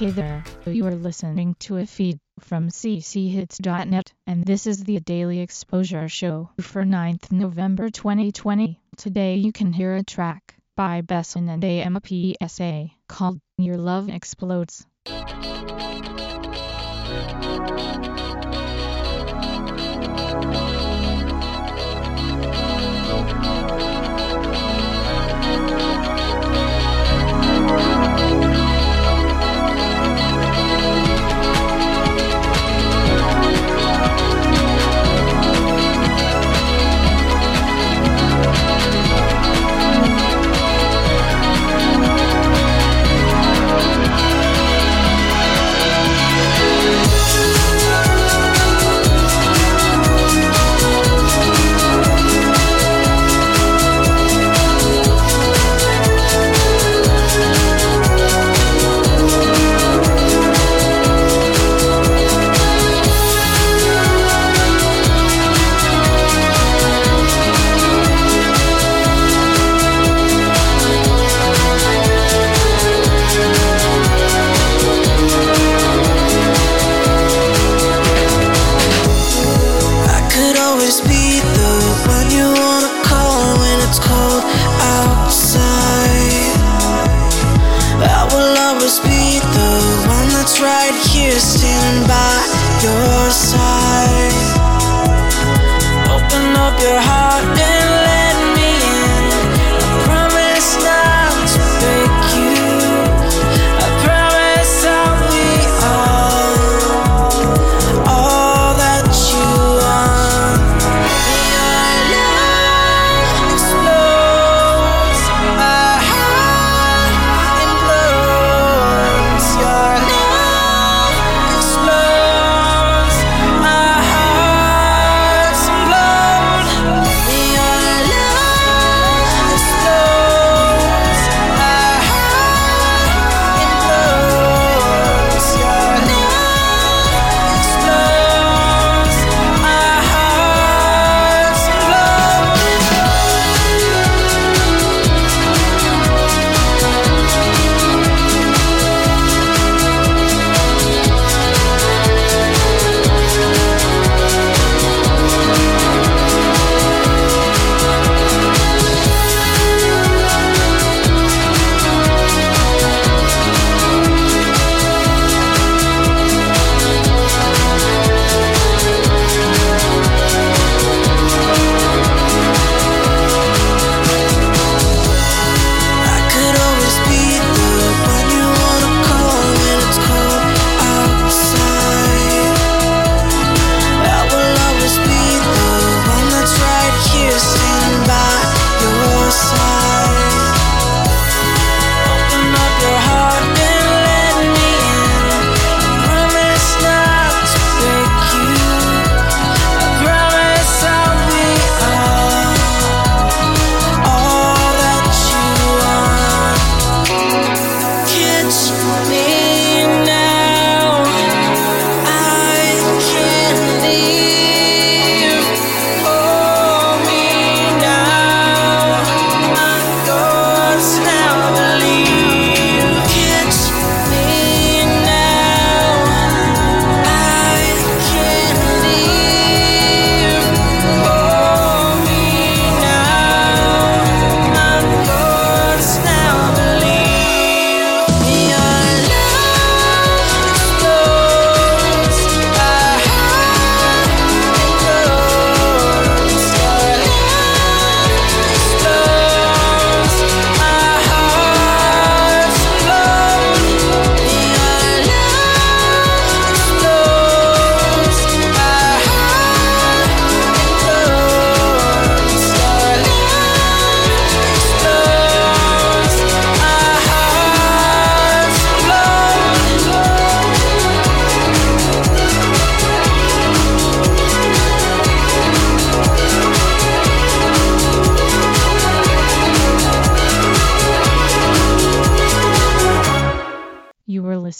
Hey there, you are listening to a feed from cchits.net, and this is the Daily Exposure Show for 9th November 2020. Today you can hear a track by Besson and AMPSA called Your Love Explodes. One right here, standing by your side. Open up your heart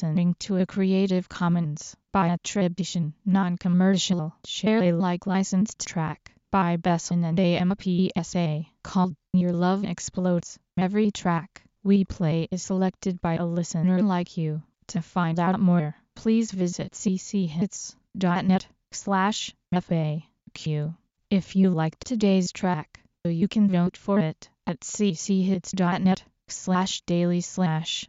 listening to a Creative Commons by attribution, non-commercial, share Alike licensed track by Besson and AMPSA called Your Love Explodes. Every track we play is selected by a listener like you. To find out more, please visit cchits.net slash FAQ. If you liked today's track, you can vote for it at cchits.net slash daily slash